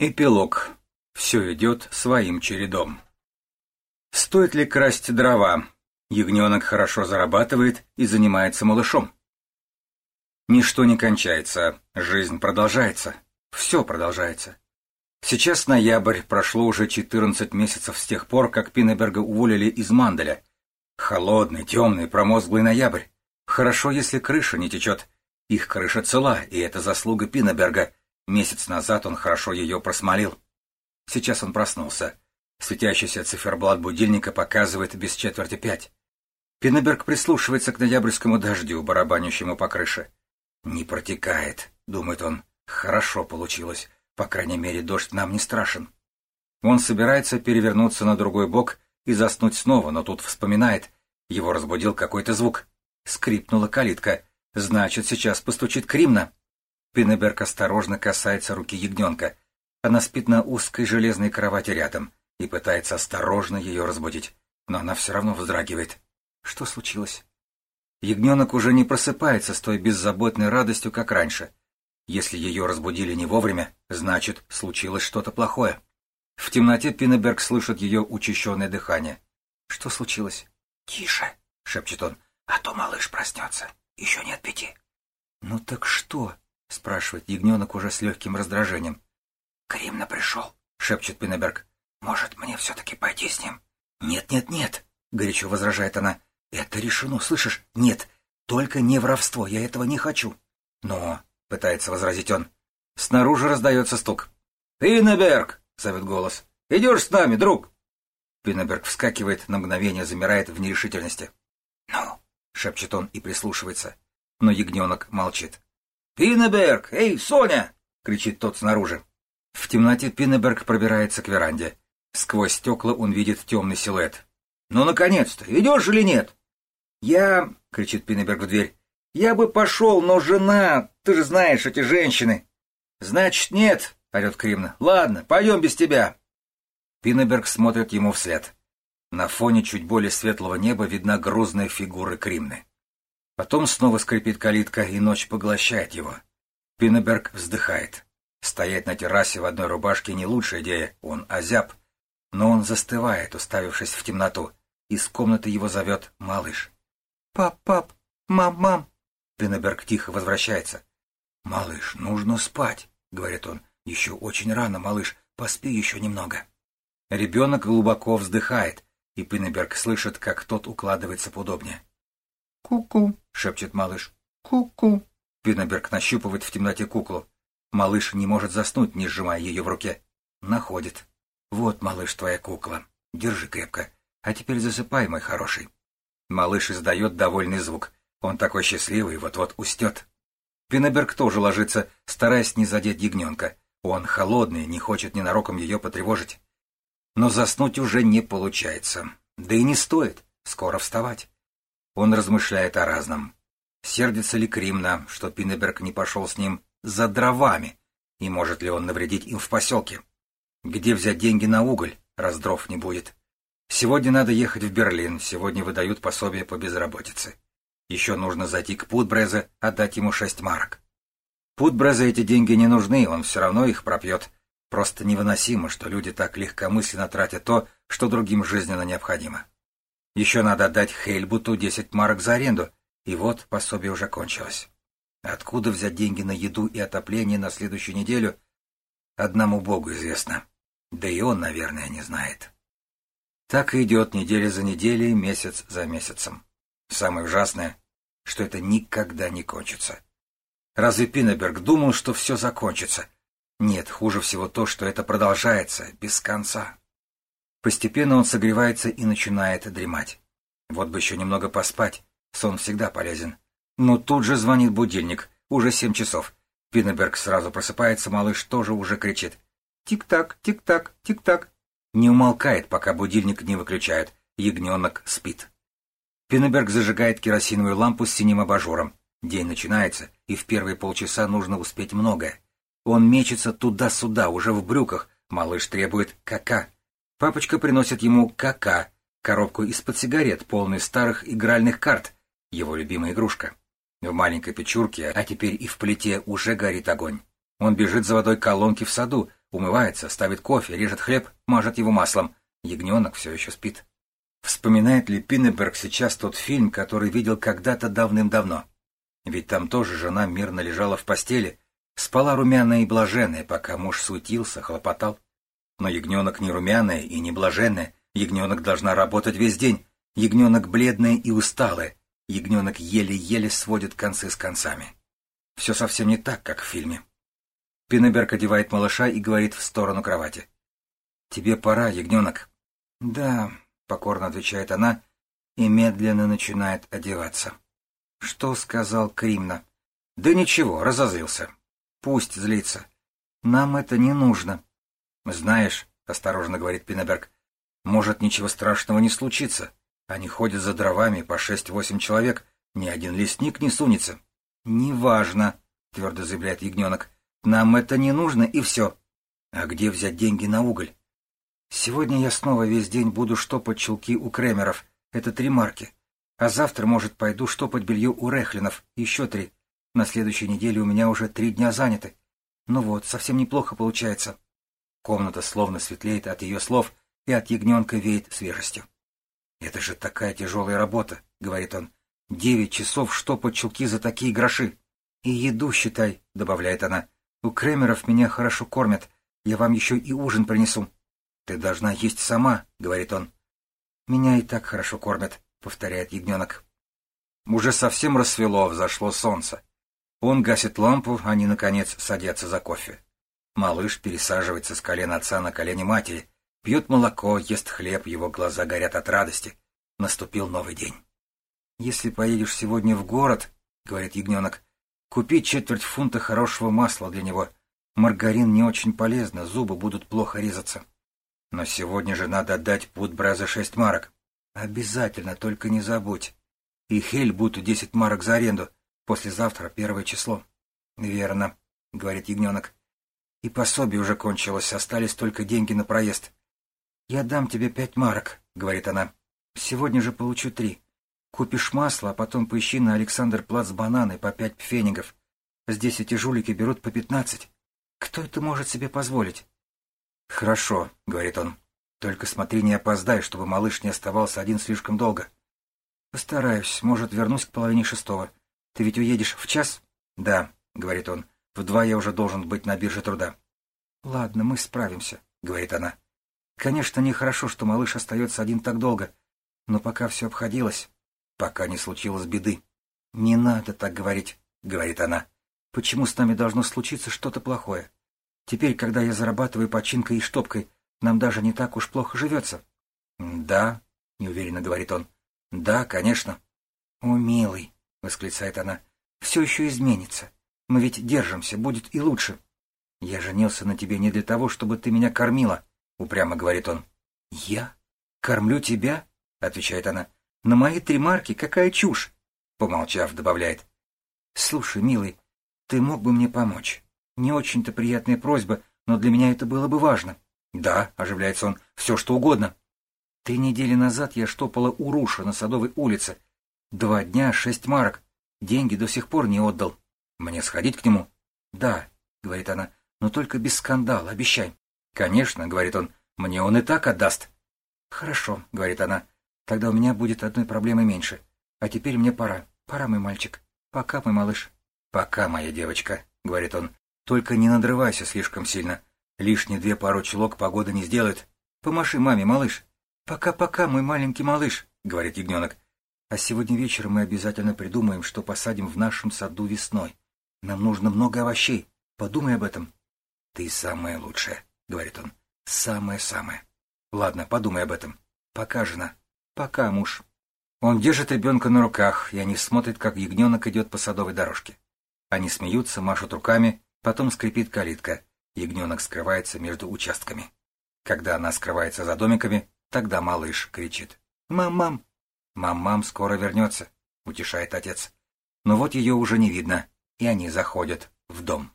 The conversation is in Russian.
Эпилог. Все идет своим чередом. Стоит ли красть дрова? Ягненок хорошо зарабатывает и занимается малышом. Ничто не кончается, жизнь продолжается. Все продолжается. Сейчас ноябрь, прошло уже 14 месяцев с тех пор, как Пинеберга уволили из Манделя. Холодный, темный, промозглый ноябрь. Хорошо, если крыша не течет. Их крыша цела, и это заслуга Пинеберга — Месяц назад он хорошо ее просмолил. Сейчас он проснулся. Светящийся циферблат будильника показывает без четверти пять. Пиннеберг прислушивается к ноябрьскому дождю, барабанящему по крыше. «Не протекает», — думает он. «Хорошо получилось. По крайней мере, дождь нам не страшен». Он собирается перевернуться на другой бок и заснуть снова, но тут вспоминает. Его разбудил какой-то звук. Скрипнула калитка. Значит, сейчас постучит Кримна. Пинеберг осторожно касается руки ягненка. Она спит на узкой железной кровати рядом и пытается осторожно ее разбудить, но она все равно вздрагивает. Что случилось? Ягненок уже не просыпается с той беззаботной радостью, как раньше. Если ее разбудили не вовремя, значит, случилось что-то плохое. В темноте Пинеберг слышит ее учащенное дыхание. Что случилось? «Тише!» — шепчет он. «А то малыш проснется. Еще нет пяти». «Ну так что?» — спрашивает ягненок уже с легким раздражением. «Кримна пришел», — шепчет Пинеберг. «Может, мне все-таки пойти с ним?» «Нет, нет, нет», — горячо возражает она. «Это решено, слышишь? Нет, только не воровство, я этого не хочу». «Но», — пытается возразить он. Снаружи раздается стук. «Пинеберг!» — зовет голос. «Идешь с нами, друг?» Пинеберг вскакивает, на мгновение замирает в нерешительности. «Ну?» — шепчет он и прислушивается. Но ягненок молчит. «Пинеберг! Эй, Соня!» — кричит тот снаружи. В темноте Пинеберг пробирается к веранде. Сквозь стекла он видит темный силуэт. «Ну, наконец-то! Идешь или нет?» «Я...» — кричит Пинеберг в дверь. «Я бы пошел, но жена... Ты же знаешь, эти женщины...» «Значит, нет!» — орет Кримна. «Ладно, пойдем без тебя!» Пинеберг смотрит ему вслед. На фоне чуть более светлого неба видна грузная фигура Кримны. Потом снова скрипит калитка, и ночь поглощает его. Пиннеберг вздыхает. Стоять на террасе в одной рубашке не лучшая идея, он озяб. Но он застывает, уставившись в темноту. Из комнаты его зовет малыш. «Пап, пап, мам, мам!» Пиннеберг тихо возвращается. «Малыш, нужно спать», — говорит он. «Еще очень рано, малыш, поспи еще немного». Ребенок глубоко вздыхает, и Пиннеберг слышит, как тот укладывается поудобнее. «Ку-ку», — шепчет малыш. «Ку-ку». Пиннеберг нащупывает в темноте куклу. Малыш не может заснуть, не сжимая ее в руке. Находит. «Вот, малыш, твоя кукла. Держи крепко. А теперь засыпай, мой хороший». Малыш издает довольный звук. Он такой счастливый, вот-вот устет. Пиннеберг тоже ложится, стараясь не задеть ягненка. Он холодный, не хочет ненароком ее потревожить. Но заснуть уже не получается. Да и не стоит. Скоро вставать. Он размышляет о разном. Сердится ли Кримна, что Пинеберг не пошел с ним за дровами, и может ли он навредить им в поселке? Где взять деньги на уголь, раз дров не будет? Сегодня надо ехать в Берлин, сегодня выдают пособие по безработице. Еще нужно зайти к Путбрезе, отдать ему шесть марок. Путбрезе эти деньги не нужны, он все равно их пропьет. Просто невыносимо, что люди так легкомысленно тратят то, что другим жизненно необходимо. Еще надо отдать Хейльбуту десять марок за аренду, и вот пособие уже кончилось. Откуда взять деньги на еду и отопление на следующую неделю, одному Богу известно. Да и он, наверное, не знает. Так и идет неделя за неделей, месяц за месяцем. Самое ужасное, что это никогда не кончится. Разве Пиннеберг думал, что все закончится? Нет, хуже всего то, что это продолжается без конца. Постепенно он согревается и начинает дремать. Вот бы еще немного поспать, сон всегда полезен. Но тут же звонит будильник, уже семь часов. Пиннеберг сразу просыпается, малыш тоже уже кричит. Тик-так, тик-так, тик-так. Не умолкает, пока будильник не выключают. Ягненок спит. Пиннеберг зажигает керосиновую лампу с синим абажуром. День начинается, и в первые полчаса нужно успеть многое. Он мечется туда-сюда, уже в брюках. Малыш требует кака. Папочка приносит ему кака, коробку из-под сигарет, полную старых игральных карт, его любимая игрушка. В маленькой печурке, а теперь и в плите уже горит огонь. Он бежит за водой колонки в саду, умывается, ставит кофе, режет хлеб, мажет его маслом. Ягненок все еще спит. Вспоминает ли Пиннеберг сейчас тот фильм, который видел когда-то давным-давно? Ведь там тоже жена мирно лежала в постели, спала румяная и блаженная, пока муж суетился, хлопотал. Но ягненок не румяная и не блаженная, ягненок должна работать весь день, ягненок бледная и усталая, ягненок еле-еле сводит концы с концами. Все совсем не так, как в фильме. Пиннеберг одевает малыша и говорит в сторону кровати. «Тебе пора, ягненок». «Да», — покорно отвечает она и медленно начинает одеваться. «Что сказал Кримна?» «Да ничего, разозлился. Пусть злится. Нам это не нужно». «Знаешь», — осторожно говорит Пиннеберг, — «может, ничего страшного не случится. Они ходят за дровами по шесть-восемь человек, ни один лесник не сунется». «Неважно», — твердо заявляет ягненок. «Нам это не нужно, и все». «А где взять деньги на уголь?» «Сегодня я снова весь день буду штопать чулки у Кремеров. Это три марки. А завтра, может, пойду штопать белье у Рехлинов. Еще три. На следующей неделе у меня уже три дня заняты. Ну вот, совсем неплохо получается». Комната словно светлеет от ее слов, и от ягненка веет свежестью. «Это же такая тяжелая работа», — говорит он. Девять часов штопать чулки за такие гроши. И еду, считай, — добавляет она. У Кремеров меня хорошо кормят. Я вам еще и ужин принесу. Ты должна есть сама, — говорит он. Меня и так хорошо кормят, — повторяет ягненок. Уже совсем рассвело, взошло солнце. Он гасит лампу, они, наконец, садятся за кофе. Малыш пересаживается с колена отца на колени матери, пьет молоко, ест хлеб, его глаза горят от радости. Наступил новый день. «Если поедешь сегодня в город, — говорит ягненок, — купи четверть фунта хорошего масла для него. Маргарин не очень полезно, зубы будут плохо резаться. Но сегодня же надо отдать Путбра за шесть марок. Обязательно, только не забудь. И Хель будут десять марок за аренду. Послезавтра первое число. Верно, — говорит ягненок. И пособие уже кончилось, остались только деньги на проезд. Я дам тебе пять марок, — говорит она. Сегодня же получу три. Купишь масло, а потом поищи на Александр Плац бананы по пять пфенигов. Здесь эти жулики берут по пятнадцать. Кто это может себе позволить? — Хорошо, — говорит он. — Только смотри, не опоздай, чтобы малыш не оставался один слишком долго. — Постараюсь. Может, вернусь к половине шестого. Ты ведь уедешь в час? — Да, — говорит он. — В два я уже должен быть на бирже труда. — Ладно, мы справимся, — говорит она. — Конечно, нехорошо, что малыш остается один так долго, но пока все обходилось пока не случилось беды. — Не надо так говорить, — говорит она. — Почему с нами должно случиться что-то плохое? Теперь, когда я зарабатываю починкой и штопкой, нам даже не так уж плохо живется. — Да, — неуверенно говорит он. — Да, конечно. — О, милый, — восклицает она, — все еще изменится. Мы ведь держимся, будет и лучше. — Я женился на тебе не для того, чтобы ты меня кормила, — упрямо говорит он. — Я? Кормлю тебя? — отвечает она. На мои три марки какая чушь!» Помолчав, добавляет. «Слушай, милый, ты мог бы мне помочь. Не очень-то приятная просьба, но для меня это было бы важно». «Да», — оживляется он, — «все что угодно». «Три недели назад я штопала у Руша на Садовой улице. Два дня, шесть марок. Деньги до сих пор не отдал. Мне сходить к нему?» «Да», — говорит она, — «но только без скандала, обещай». «Конечно», — говорит он, — «мне он и так отдаст». «Хорошо», — говорит она, Тогда у меня будет одной проблемы меньше. А теперь мне пора. Пора, мой мальчик. Пока, мой малыш. Пока, моя девочка, — говорит он. Только не надрывайся слишком сильно. Лишние две пару чулок погода не сделает. Помаши маме, малыш. Пока-пока, мой маленький малыш, — говорит ягненок. А сегодня вечером мы обязательно придумаем, что посадим в нашем саду весной. Нам нужно много овощей. Подумай об этом. Ты самая лучшая, — говорит он. Самое-самое. Ладно, подумай об этом. Пока, жена. Пока, муж. Он держит ребенка на руках, и они смотрят, как ягненок идет по садовой дорожке. Они смеются, машут руками, потом скрипит калитка. Ягненок скрывается между участками. Когда она скрывается за домиками, тогда малыш кричит. «Мам-мам!» «Мам-мам скоро вернется», — утешает отец. Но вот ее уже не видно, и они заходят в дом.